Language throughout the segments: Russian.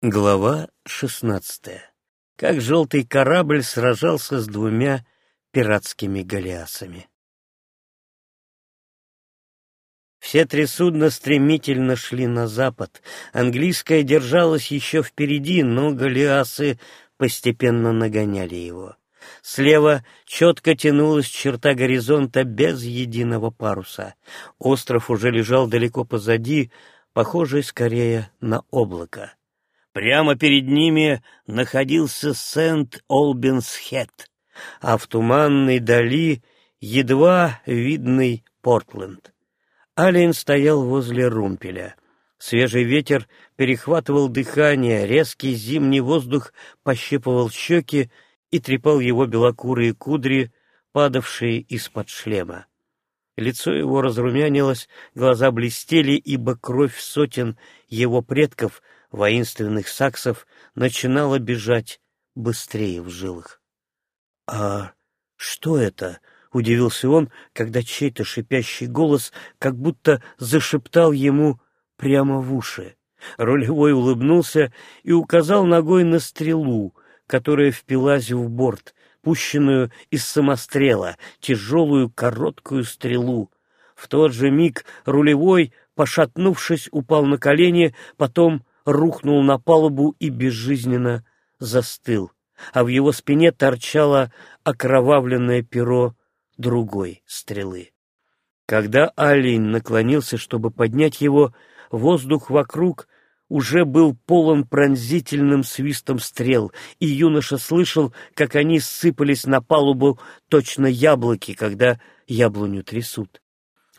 Глава шестнадцатая. Как желтый корабль сражался с двумя пиратскими галеасами. Все три судна стремительно шли на запад. Английская держалась еще впереди, но галеасы постепенно нагоняли его. Слева четко тянулась черта горизонта без единого паруса. Остров уже лежал далеко позади, похожий скорее на облако. Прямо перед ними находился Сент-Олбинс-Хет, а в туманной дали едва видный Портленд. Алиен стоял возле румпеля. Свежий ветер перехватывал дыхание, резкий зимний воздух пощипывал щеки и трепал его белокурые кудри, падавшие из-под шлема. Лицо его разрумянилось, глаза блестели, ибо кровь сотен его предков — воинственных саксов начинала бежать быстрее в жилах. — А что это? — удивился он, когда чей-то шипящий голос как будто зашептал ему прямо в уши. Рулевой улыбнулся и указал ногой на стрелу, которая впилась в борт, пущенную из самострела, тяжелую короткую стрелу. В тот же миг рулевой, пошатнувшись, упал на колени, потом рухнул на палубу и безжизненно застыл, а в его спине торчало окровавленное перо другой стрелы. Когда олень наклонился, чтобы поднять его, воздух вокруг уже был полон пронзительным свистом стрел, и юноша слышал, как они сыпались на палубу точно яблоки, когда яблоню трясут.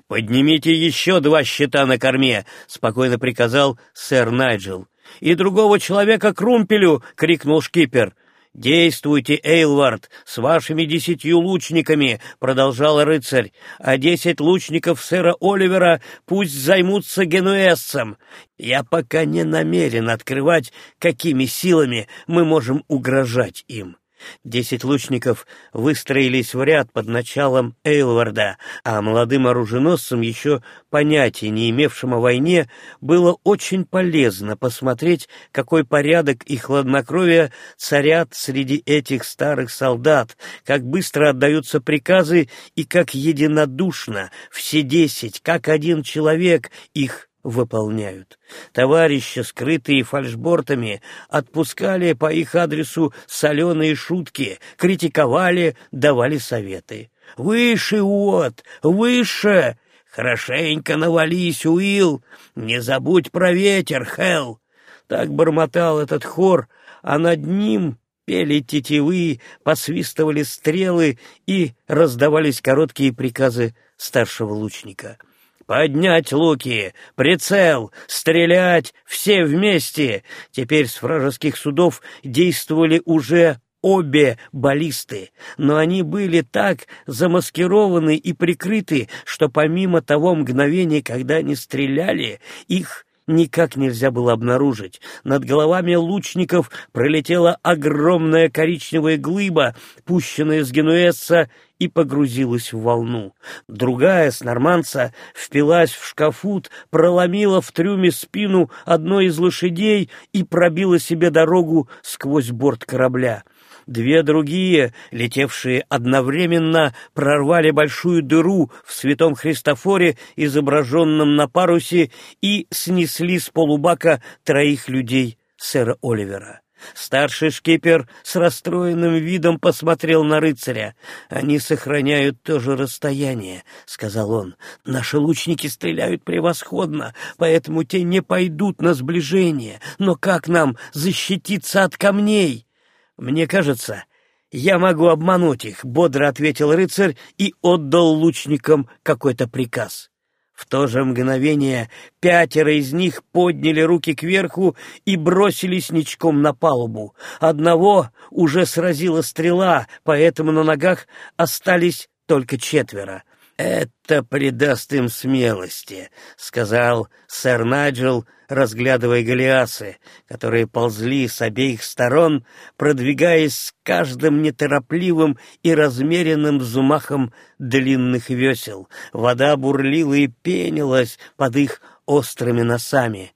«Поднимите еще два щита на корме!» — спокойно приказал сэр Найджел. «И другого человека к румпелю!» — крикнул шкипер. «Действуйте, Эйлвард, с вашими десятью лучниками», — продолжал рыцарь, «а десять лучников сэра Оливера пусть займутся генуэзцем. Я пока не намерен открывать, какими силами мы можем угрожать им». Десять лучников выстроились в ряд под началом Эйлварда, а молодым оруженосцам, еще понятия не имевшим о войне, было очень полезно посмотреть, какой порядок и хладнокровие царят среди этих старых солдат, как быстро отдаются приказы и как единодушно все десять, как один человек их выполняют. Товарищи, скрытые фальшбортами, отпускали по их адресу соленые шутки, критиковали, давали советы. «Выше, Уот! Выше! Хорошенько навались, Уилл! Не забудь про ветер, Хелл!» Так бормотал этот хор, а над ним пели тетивы, посвистывали стрелы и раздавались короткие приказы старшего лучника — Поднять луки, прицел, стрелять, все вместе. Теперь с вражеских судов действовали уже обе баллисты, но они были так замаскированы и прикрыты, что помимо того мгновения, когда они стреляли, их никак нельзя было обнаружить. Над головами лучников пролетела огромная коричневая глыба, пущенная с генуэзца, и погрузилась в волну. Другая с норманца впилась в шкафут, проломила в трюме спину одной из лошадей и пробила себе дорогу сквозь борт корабля. Две другие, летевшие одновременно, прорвали большую дыру в святом Христофоре, изображенном на парусе, и снесли с полубака троих людей сэра Оливера. Старший шкипер с расстроенным видом посмотрел на рыцаря. «Они сохраняют то же расстояние», — сказал он. «Наши лучники стреляют превосходно, поэтому те не пойдут на сближение. Но как нам защититься от камней?» «Мне кажется, я могу обмануть их», — бодро ответил рыцарь и отдал лучникам какой-то приказ. В то же мгновение пятеро из них подняли руки кверху и бросились ничком на палубу. Одного уже сразила стрела, поэтому на ногах остались только четверо. «Это придаст им смелости», — сказал сэр Наджел, разглядывая галиасы, которые ползли с обеих сторон, продвигаясь с каждым неторопливым и размеренным взмахом длинных весел. Вода бурлила и пенилась под их острыми носами.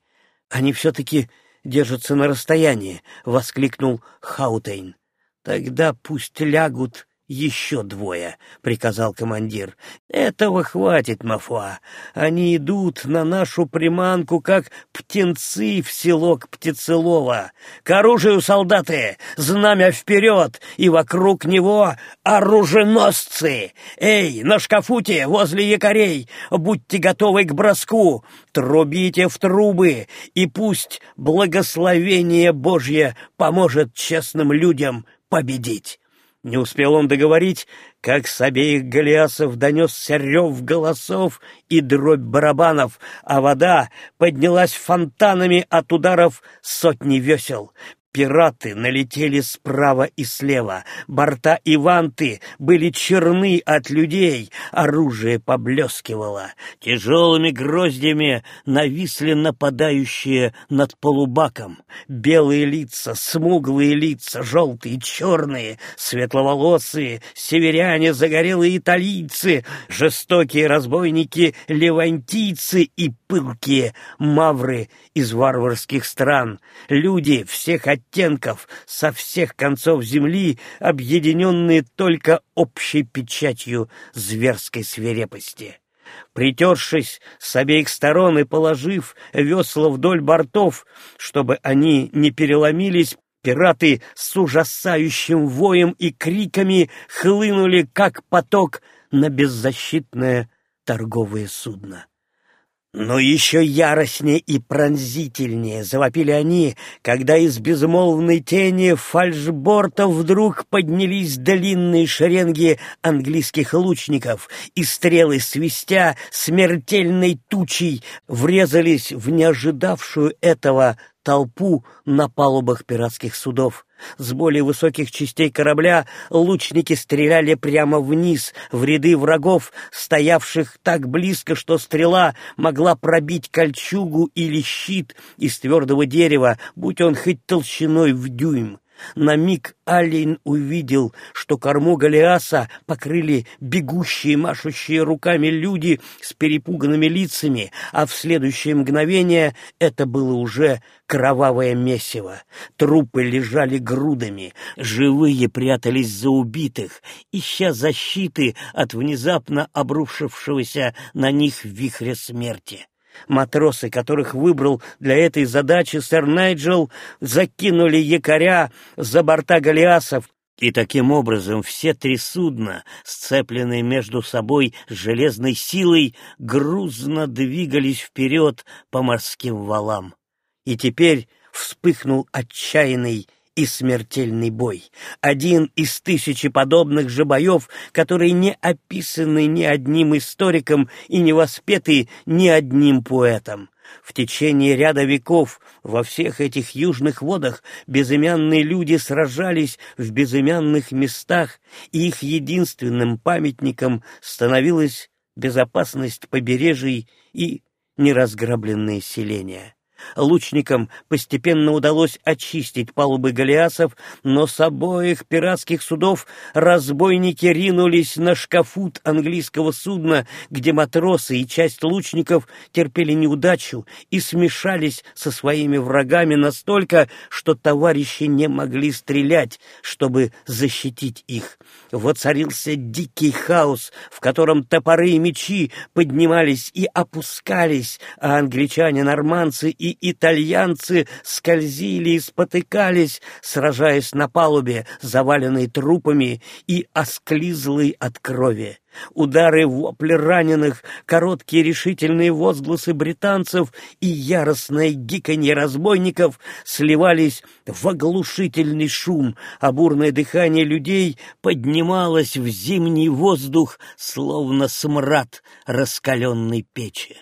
Они все-таки держатся на расстоянии», — воскликнул Хаутейн. «Тогда пусть лягут еще двое», — приказал командир. «Этого хватит, Мафуа. Они идут на нашу приманку, как птенцы в селок Птицелова. К оружию, солдаты! Знамя вперед! И вокруг него оруженосцы! Эй, на шкафуте, возле якорей! Будьте готовы к броску! Трубите в трубы, и пусть благословение Божье поможет честным людям победить!» Не успел он договорить, как с обеих галиасов донесся рев голосов и дробь барабанов, а вода поднялась фонтанами от ударов сотни весел. Пираты налетели справа и слева, борта и ванты были черны от людей, оружие поблескивало. Тяжелыми гроздями нависли нападающие над полубаком. Белые лица, смуглые лица, желтые, черные, светловолосые, северяне, загорелые италийцы, жестокие разбойники, левантийцы и пылкие мавры из варварских стран. Люди всех оттенков со всех концов земли, объединенные только общей печатью зверской свирепости. Притершись с обеих сторон и положив весла вдоль бортов, чтобы они не переломились, пираты с ужасающим воем и криками хлынули, как поток, на беззащитное торговое судно. Но еще яростнее и пронзительнее завопили они, когда из безмолвной тени фальшбортов вдруг поднялись длинные шеренги английских лучников, и стрелы свистя смертельной тучей врезались в неожидавшую этого толпу на палубах пиратских судов. С более высоких частей корабля лучники стреляли прямо вниз, в ряды врагов, стоявших так близко, что стрела могла пробить кольчугу или щит из твердого дерева, будь он хоть толщиной в дюйм. На миг Алин увидел, что корму Голиаса покрыли бегущие, машущие руками люди с перепуганными лицами, а в следующее мгновение это было уже кровавое месиво. Трупы лежали грудами, живые прятались за убитых, ища защиты от внезапно обрушившегося на них вихря смерти. Матросы, которых выбрал для этой задачи сэр Найджел, закинули якоря за борта галеасов, и таким образом все три судна, сцепленные между собой железной силой, грузно двигались вперед по морским валам. И теперь вспыхнул отчаянный и смертельный бой. Один из тысячи подобных же боев, которые не описаны ни одним историком и не воспеты ни одним поэтом. В течение ряда веков во всех этих южных водах безымянные люди сражались в безымянных местах, и их единственным памятником становилась безопасность побережий и неразграбленные селения. Лучникам постепенно удалось очистить палубы галеасов, но с обоих пиратских судов разбойники ринулись на шкафут английского судна, где матросы и часть лучников терпели неудачу и смешались со своими врагами настолько, что товарищи не могли стрелять, чтобы защитить их. Воцарился дикий хаос, в котором топоры и мечи поднимались и опускались, а англичане-норманцы итальянцы скользили и спотыкались, сражаясь на палубе, заваленной трупами и осклизлой от крови. Удары вопли раненых, короткие решительные возгласы британцев и яростное гиканье разбойников сливались в оглушительный шум, а бурное дыхание людей поднималось в зимний воздух, словно смрад раскаленной печи.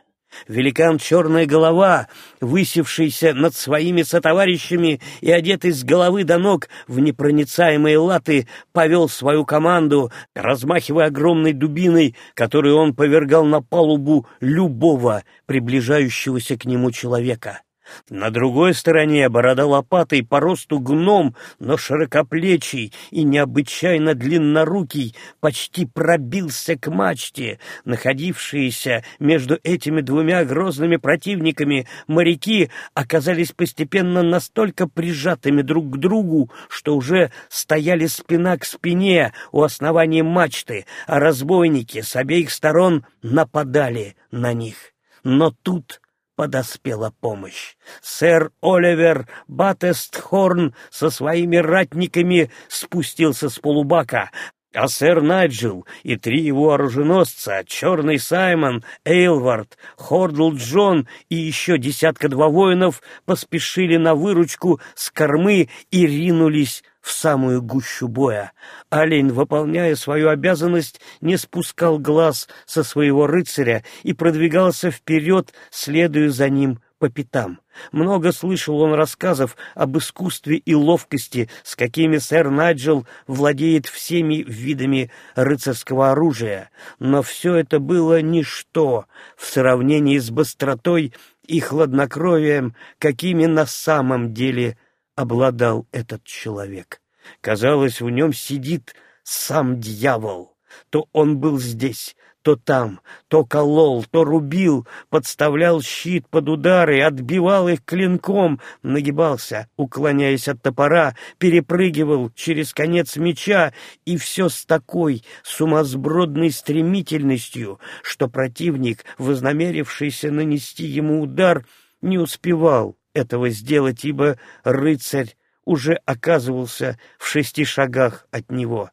Великан «Черная голова», высевшийся над своими сотоварищами и одетый с головы до ног в непроницаемые латы, повел свою команду, размахивая огромной дубиной, которую он повергал на палубу любого приближающегося к нему человека. На другой стороне борода лопатой по росту гном, но широкоплечий и необычайно длиннорукий, почти пробился к мачте. Находившиеся между этими двумя грозными противниками моряки оказались постепенно настолько прижатыми друг к другу, что уже стояли спина к спине у основания мачты, а разбойники с обеих сторон нападали на них. Но тут подоспела помощь. Сэр Оливер Баттестхорн со своими ратниками спустился с полубака, а сэр Найджел и три его оруженосца, Черный Саймон, Эйлвард, Хордл Джон и еще десятка-два воинов поспешили на выручку с кормы и ринулись в самую гущу боя. Олень, выполняя свою обязанность, не спускал глаз со своего рыцаря и продвигался вперед, следуя за ним по пятам. Много слышал он рассказов об искусстве и ловкости, с какими сэр Найджел владеет всеми видами рыцарского оружия, но все это было ничто в сравнении с быстротой и хладнокровием, какими на самом деле обладал этот человек. Казалось, в нем сидит сам дьявол. То он был здесь, то там, то колол, то рубил, подставлял щит под удары, отбивал их клинком, нагибался, уклоняясь от топора, перепрыгивал через конец меча, и все с такой сумасбродной стремительностью, что противник, вознамерившийся нанести ему удар, не успевал этого сделать, ибо рыцарь уже оказывался в шести шагах от него.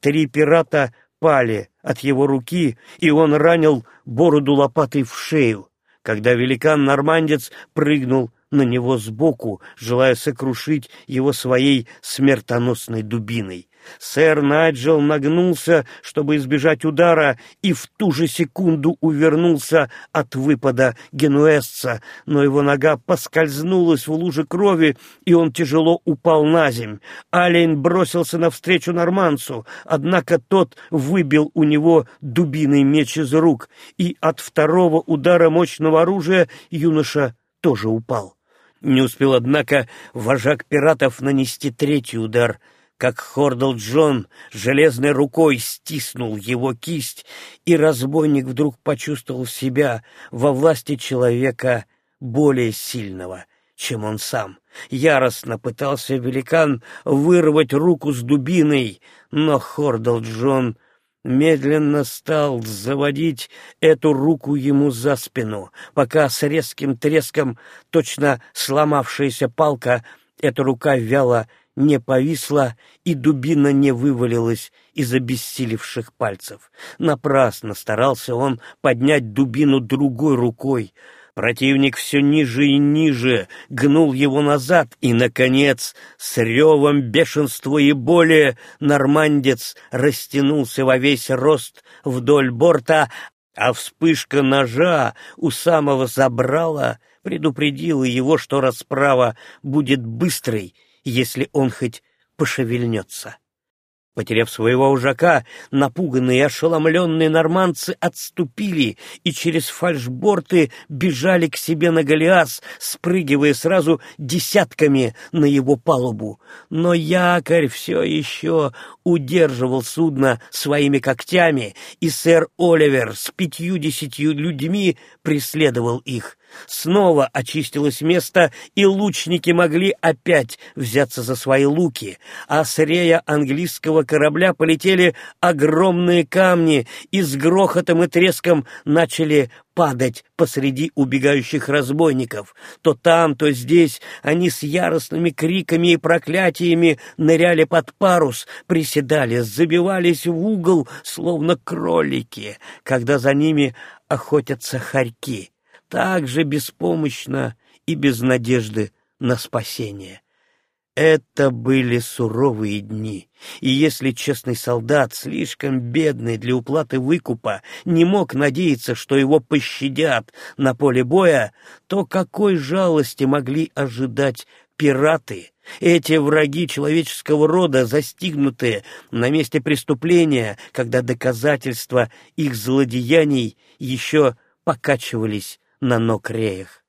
Три пирата пали от его руки, и он ранил бороду лопатой в шею. Когда великан-нормандец прыгнул на него сбоку, желая сокрушить его своей смертоносной дубиной. Сэр Найджел нагнулся, чтобы избежать удара, и в ту же секунду увернулся от выпада генуэзца, но его нога поскользнулась в луже крови, и он тяжело упал на земь. Алейн бросился навстречу норманцу, однако тот выбил у него дубиный меч из рук, и от второго удара мощного оружия юноша тоже упал. Не успел, однако, вожак пиратов нанести третий удар — как Хордл Джон железной рукой стиснул его кисть, и разбойник вдруг почувствовал себя во власти человека более сильного, чем он сам. Яростно пытался великан вырвать руку с дубиной, но Хордл Джон медленно стал заводить эту руку ему за спину, пока с резким треском, точно сломавшаяся палка, эта рука вяло не повисла и дубина не вывалилась из обессилевших пальцев. Напрасно старался он поднять дубину другой рукой. Противник все ниже и ниже гнул его назад, и, наконец, с ревом бешенства и боли нормандец растянулся во весь рост вдоль борта, а вспышка ножа у самого забрала предупредила его, что расправа будет быстрой если он хоть пошевельнется. Потеряв своего ужака, напуганные и ошеломленные норманцы отступили и через фальшборты бежали к себе на Голиас, спрыгивая сразу десятками на его палубу. Но якорь все еще удерживал судно своими когтями, и сэр Оливер с пятью-десятью людьми преследовал их. Снова очистилось место, и лучники могли опять взяться за свои луки, а с рея английского корабля полетели огромные камни и с грохотом и треском начали падать посреди убегающих разбойников. То там, то здесь они с яростными криками и проклятиями ныряли под парус, приседали, забивались в угол, словно кролики, когда за ними охотятся хорьки так же беспомощно и без надежды на спасение. Это были суровые дни, и если честный солдат, слишком бедный для уплаты выкупа, не мог надеяться, что его пощадят на поле боя, то какой жалости могли ожидать пираты, эти враги человеческого рода, застигнутые на месте преступления, когда доказательства их злодеяний еще покачивались на нокреях.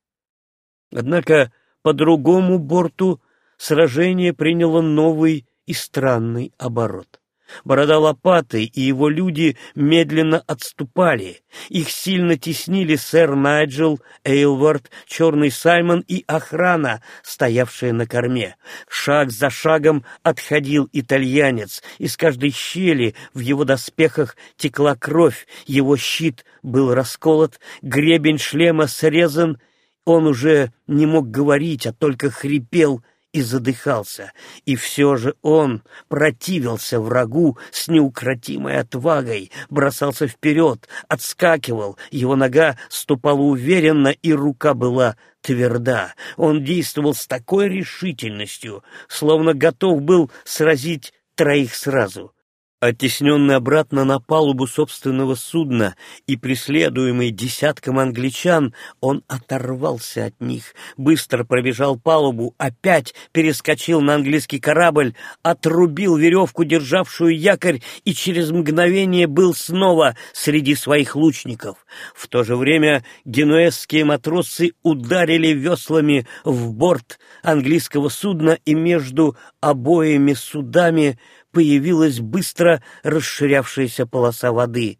Однако по другому борту сражение приняло новый и странный оборот. Борода лопаты и его люди медленно отступали. Их сильно теснили сэр Найджел, Эйлвард, Черный Саймон и охрана, стоявшая на корме. Шаг за шагом отходил итальянец. Из каждой щели в его доспехах текла кровь, его щит был расколот, гребень шлема срезан, он уже не мог говорить, а только хрипел и задыхался, и все же он противился врагу с неукротимой отвагой, бросался вперед, отскакивал, его нога ступала уверенно, и рука была тверда. Он действовал с такой решительностью, словно готов был сразить троих сразу. Оттесненный обратно на палубу собственного судна и преследуемый десятком англичан, он оторвался от них, быстро пробежал палубу, опять перескочил на английский корабль, отрубил веревку, державшую якорь, и через мгновение был снова среди своих лучников. В то же время генуэзские матросы ударили веслами в борт английского судна, и между обоими судами появилась быстро расширявшаяся полоса воды.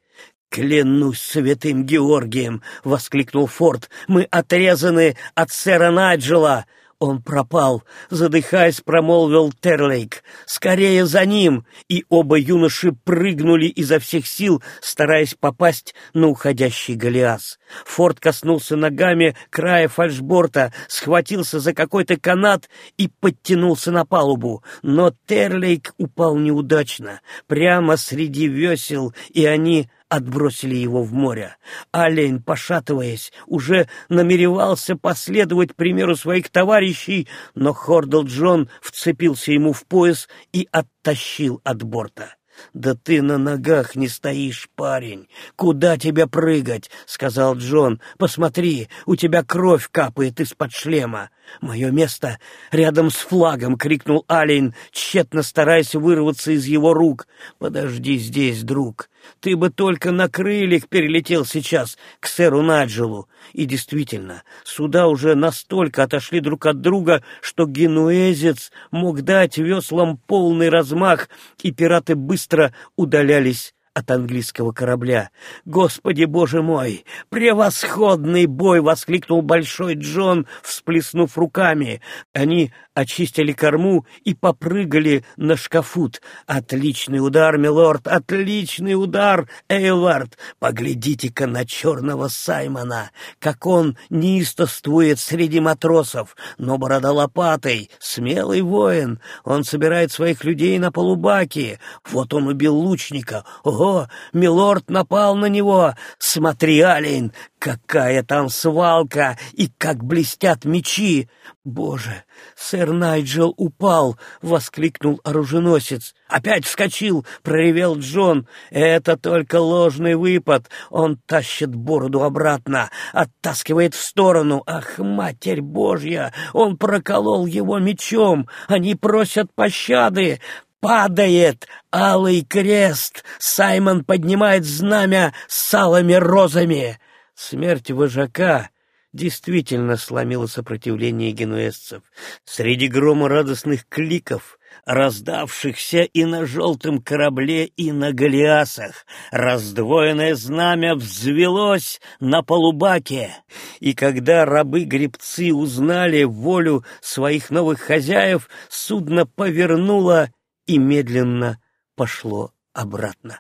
«Клянусь святым Георгием!» — воскликнул Форд. «Мы отрезаны от сэра Найджела!» Он пропал, задыхаясь, промолвил Терлейк. «Скорее за ним!» И оба юноши прыгнули изо всех сил, стараясь попасть на уходящий Голиас. Форд коснулся ногами края фальшборта, схватился за какой-то канат и подтянулся на палубу. Но Терлейк упал неудачно, прямо среди весел, и они отбросили его в море. Олень, пошатываясь, уже намеревался последовать примеру своих товарищей, но Хордл Джон вцепился ему в пояс и оттащил от борта. «Да ты на ногах не стоишь, парень! Куда тебе прыгать?» — сказал Джон. «Посмотри, у тебя кровь капает из-под шлема!» «Мое место рядом с флагом!» — крикнул Алейн, тщетно стараясь вырваться из его рук. «Подожди здесь, друг. Ты бы только на крыльях перелетел сейчас к сэру Наджелу». И действительно, суда уже настолько отошли друг от друга, что генуэзец мог дать веслам полный размах, и пираты быстро удалялись от английского корабля. «Господи, боже мой! Превосходный бой!» — воскликнул Большой Джон, всплеснув руками. Они очистили корму и попрыгали на шкафут. «Отличный удар, милорд! Отличный удар, Эйлвард! Поглядите-ка на черного Саймона! Как он неистовствует среди матросов! Но борода лопатой, смелый воин! Он собирает своих людей на полубаке! Вот он убил лучника! Ого, милорд напал на него! Смотри, Алейн, какая там свалка и как блестят мечи! Боже, сэр Найджел упал! — воскликнул оруженосец. Опять вскочил, — проревел Джон. Это только ложный выпад. Он тащит бороду обратно, оттаскивает в сторону. Ах, Матерь Божья! Он проколол его мечом. Они просят пощады. Падает алый крест, Саймон поднимает знамя с алыми розами. Смерть вожака действительно сломила сопротивление генуэзцев. Среди грома радостных кликов, раздавшихся и на желтом корабле, и на галиасах, раздвоенное знамя взвелось на полубаке, и когда рабы-гребцы узнали волю своих новых хозяев, судно повернуло и медленно пошло обратно.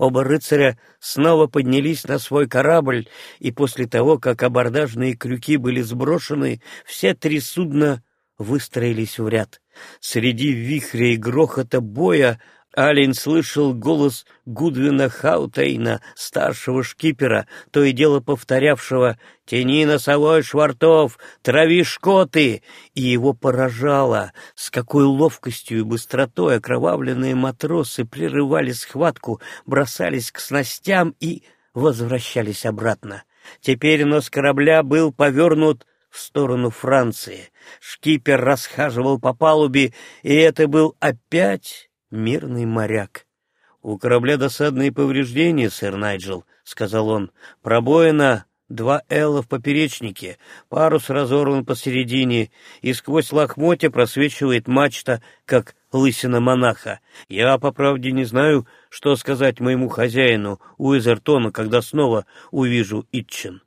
Оба рыцаря снова поднялись на свой корабль, и после того, как абордажные крюки были сброшены, все три судна выстроились в ряд. Среди вихря и грохота боя Алин слышал голос Гудвина Хаутейна, старшего шкипера, то и дело повторявшего «Тяни носовой швартов, трави шкоты!» И его поражало, с какой ловкостью и быстротой окровавленные матросы прерывали схватку, бросались к снастям и возвращались обратно. Теперь нос корабля был повернут в сторону Франции. Шкипер расхаживал по палубе, и это был опять мирный моряк. «У корабля досадные повреждения, сэр Найджел», — сказал он. «Пробоина Два элла в поперечнике, парус разорван посередине, и сквозь лохмотья просвечивает мачта, как лысина монаха. Я, по правде, не знаю, что сказать моему хозяину Уизертону, когда снова увижу Итчин.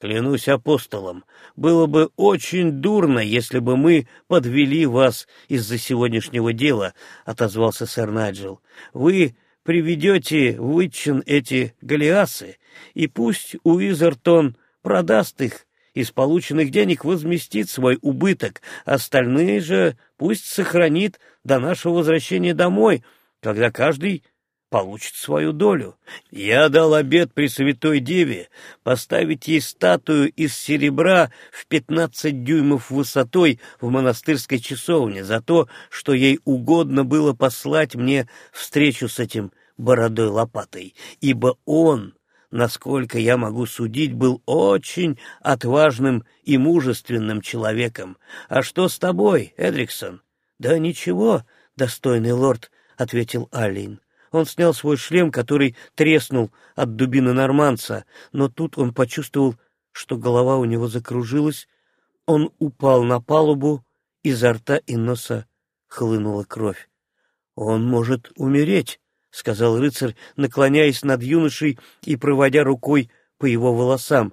Клянусь апостолом, было бы очень дурно, если бы мы подвели вас из-за сегодняшнего дела, — отозвался сэр Найджел. Вы приведете в Итчин эти галиасы, и пусть Уизертон продаст их, из полученных денег возместит свой убыток, остальные же пусть сохранит до нашего возвращения домой, когда каждый получит свою долю. Я дал обет Пресвятой Деве поставить ей статую из серебра в пятнадцать дюймов высотой в монастырской часовне за то, что ей угодно было послать мне встречу с этим бородой лопатой, ибо он насколько я могу судить, был очень отважным и мужественным человеком. А что с тобой, Эдриксон? — Да ничего, достойный лорд, — ответил Аллин. Он снял свой шлем, который треснул от дубины норманца, но тут он почувствовал, что голова у него закружилась, он упал на палубу, изо рта и носа хлынула кровь. «Он может умереть», — сказал рыцарь, наклоняясь над юношей и проводя рукой по его волосам.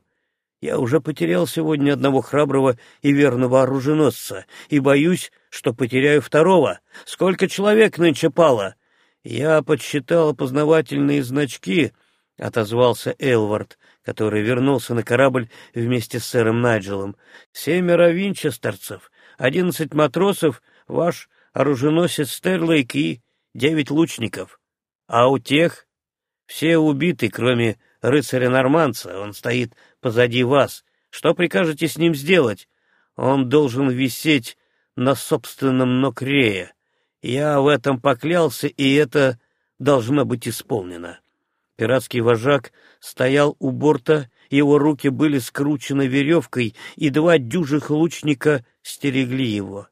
«Я уже потерял сегодня одного храброго и верного оруженосца, и боюсь, что потеряю второго. Сколько человек нынче пало?» «Я подсчитал опознавательные значки», — отозвался Элвард, который вернулся на корабль вместе с сэром Найджелом. «Семеро винчестерцев, одиннадцать матросов, ваш оруженосец Стерлейк и девять лучников». А у тех все убиты, кроме рыцаря-норманца. Он стоит позади вас. Что прикажете с ним сделать? Он должен висеть на собственном нокрее. Я в этом поклялся, и это должно быть исполнено. Пиратский вожак стоял у борта, его руки были скручены веревкой, и два дюжих лучника стерегли его.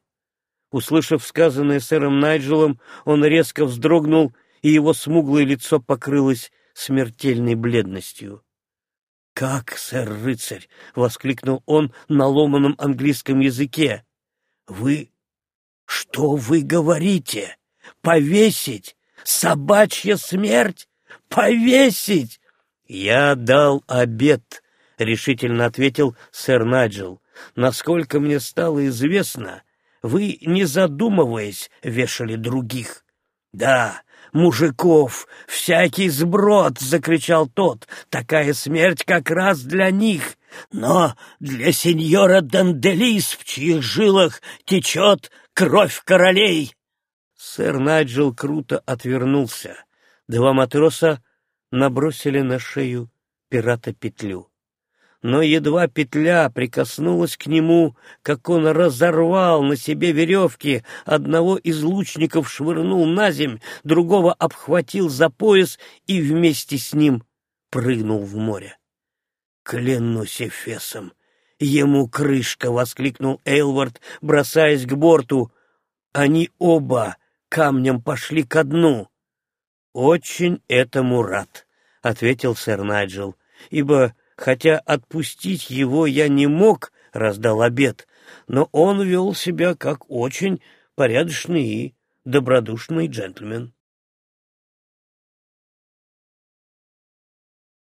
Услышав сказанное сэром Найджелом, он резко вздрогнул и его смуглое лицо покрылось смертельной бледностью. «Как, сэр-рыцарь!» — воскликнул он на ломаном английском языке. «Вы... что вы говорите? Повесить? Собачья смерть? Повесить?» «Я дал обед», — решительно ответил сэр Наджел. «Насколько мне стало известно, вы, не задумываясь, вешали других». «Да, мужиков, всякий сброд!» — закричал тот. «Такая смерть как раз для них, но для сеньора Данделис, в чьих жилах течет кровь королей!» Сэр Найджел круто отвернулся. Два матроса набросили на шею пирата петлю но едва петля прикоснулась к нему, как он разорвал на себе веревки, одного из лучников швырнул на земь, другого обхватил за пояс и вместе с ним прыгнул в море. «Клянусь Эфесом! Ему крышка!» — воскликнул Эйлвард, бросаясь к борту. Они оба камнем пошли ко дну. «Очень этому рад», — ответил сэр Найджел, — «ибо Хотя отпустить его я не мог, раздал обед, но он вел себя как очень порядочный и добродушный джентльмен.